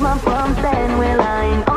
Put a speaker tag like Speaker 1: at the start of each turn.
Speaker 1: my bumps and we're lying.